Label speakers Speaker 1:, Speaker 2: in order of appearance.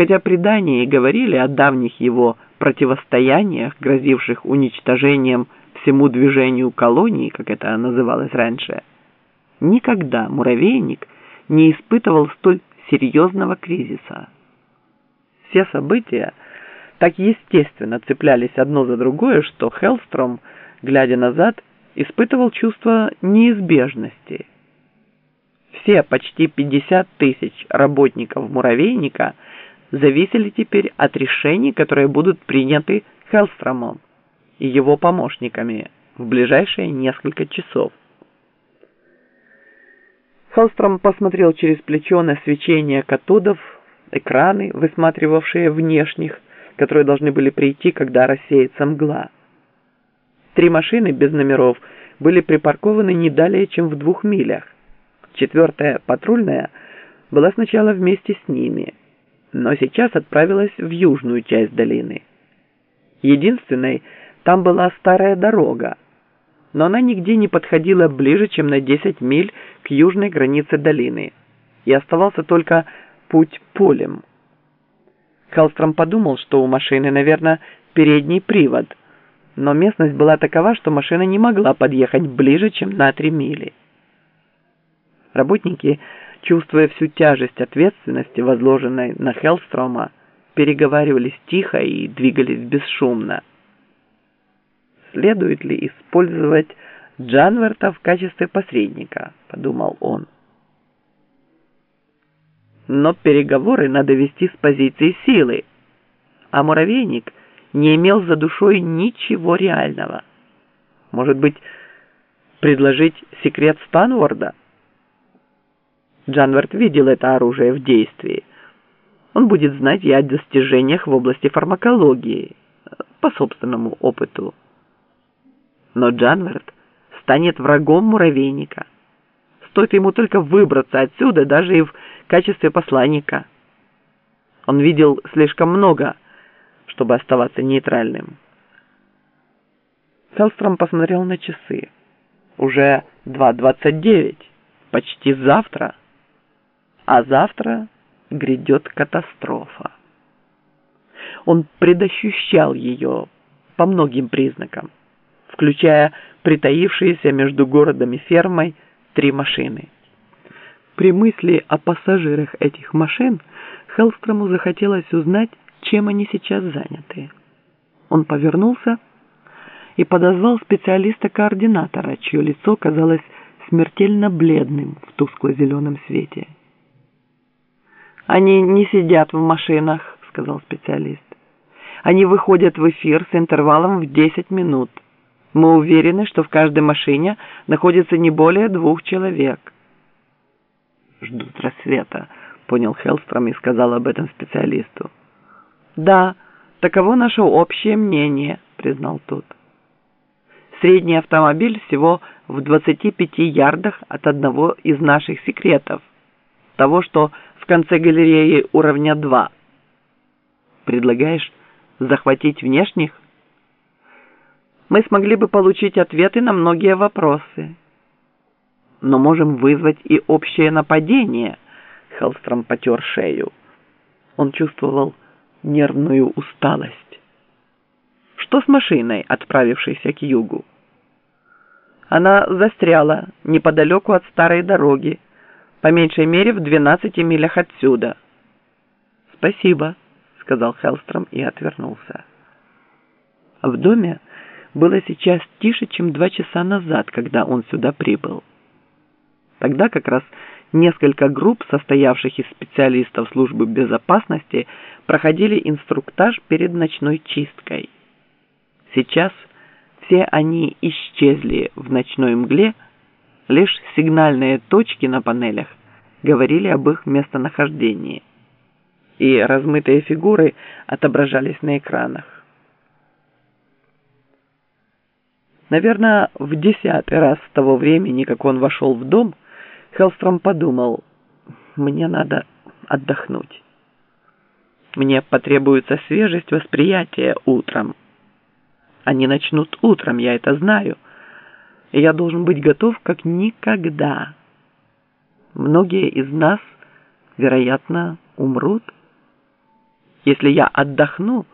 Speaker 1: хотя предания и говорили о давних его противостояниях, грозивших уничтожением всему движению колонии, как это называлось раньше, никогда муравейник не испытывал столь серьезного кризиса. Все события так естественно цеплялись одно за другое, что Хеллстром, глядя назад, испытывал чувство неизбежности. Все почти 50 тысяч работников муравейника зависели теперь от решений, которые будут приняты Хеллстромом и его помощниками в ближайшие несколько часов. Хеллстром посмотрел через плечо на свечение катодов, экраны, высматривавшие внешних, которые должны были прийти, когда рассеется мгла. Три машины без номеров были припаркованы не далее, чем в двух милях. Четвертая, патрульная, была сначала вместе с ними, но сейчас отправилась в южную часть долины. Единственной там была старая дорога, но она нигде не подходила ближе, чем на 10 миль к южной границе долины, и оставался только путь полем. Хеллстром подумал, что у машины, наверное, передний привод, но местность была такова, что машина не могла подъехать ближе, чем на 3 мили. Работники, чувствуя всю тяжесть ответственности, возложенной на Хеллстрома, переговаривались тихо и двигались бесшумно следует ли использовать Джанверта в качестве посредника, подумал он. Но переговоры надо вести с позиции силы, а муравейник не имел за душой ничего реального. Может быть, предложить секрет Станворда? Джанверт видел это оружие в действии. Он будет знать и о достижениях в области фармакологии по собственному опыту. Но Джанверт станет врагом муравейника. Стоит ему только выбраться отсюда, даже и в качестве посланника. Он видел слишком много, чтобы оставаться нейтральным. Хеллстром посмотрел на часы. Уже 2.29, почти завтра. А завтра грядет катастрофа. Он предощущал ее по многим признакам включая притаившиеся между городом и фермой три машины. При мысли о пассажирах этих машин Хеллстрому захотелось узнать, чем они сейчас заняты. Он повернулся и подозвал специалиста-координатора, чье лицо казалось смертельно бледным в тускло-зеленом свете. «Они не сидят в машинах», — сказал специалист. «Они выходят в эфир с интервалом в 10 минут». Мы уверены, что в каждой машине находится не более двух человек. Ждут рассвета, понял Хеллстром и сказал об этом специалисту. Да, таково наше общее мнение, признал тот. Средний автомобиль всего в 25 ярдах от одного из наших секретов, того, что конце галереи уровня 2. Предлагаешь захватить внешних? мы смогли бы получить ответы на многие вопросы. Но можем вызвать и общее нападение. Хеллстром потер шею. Он чувствовал нервную усталость. Что с машиной, отправившейся к югу? Она застряла неподалеку от старой дороги, по меньшей мере в 12 милях отсюда. «Спасибо», — сказал Хеллстром и отвернулся. В доме было сейчас тише, чем два часа назад, когда он сюда прибыл. Тогда как раз несколько групп, состоявших из специалистов службы безопасности, проходили инструктаж перед ночной чисткой. Сейчас все они исчезли в ночной мгле, лишь сигнальные точки на панелях говорили об их местонахождении, и размытые фигуры отображались на экранах. Наверное, в десятый раз с того времени, как он вошел в дом, Хеллстром подумал, мне надо отдохнуть. Мне потребуется свежесть восприятия утром. Они начнут утром, я это знаю. И я должен быть готов как никогда. Многие из нас, вероятно, умрут. Если я отдохну,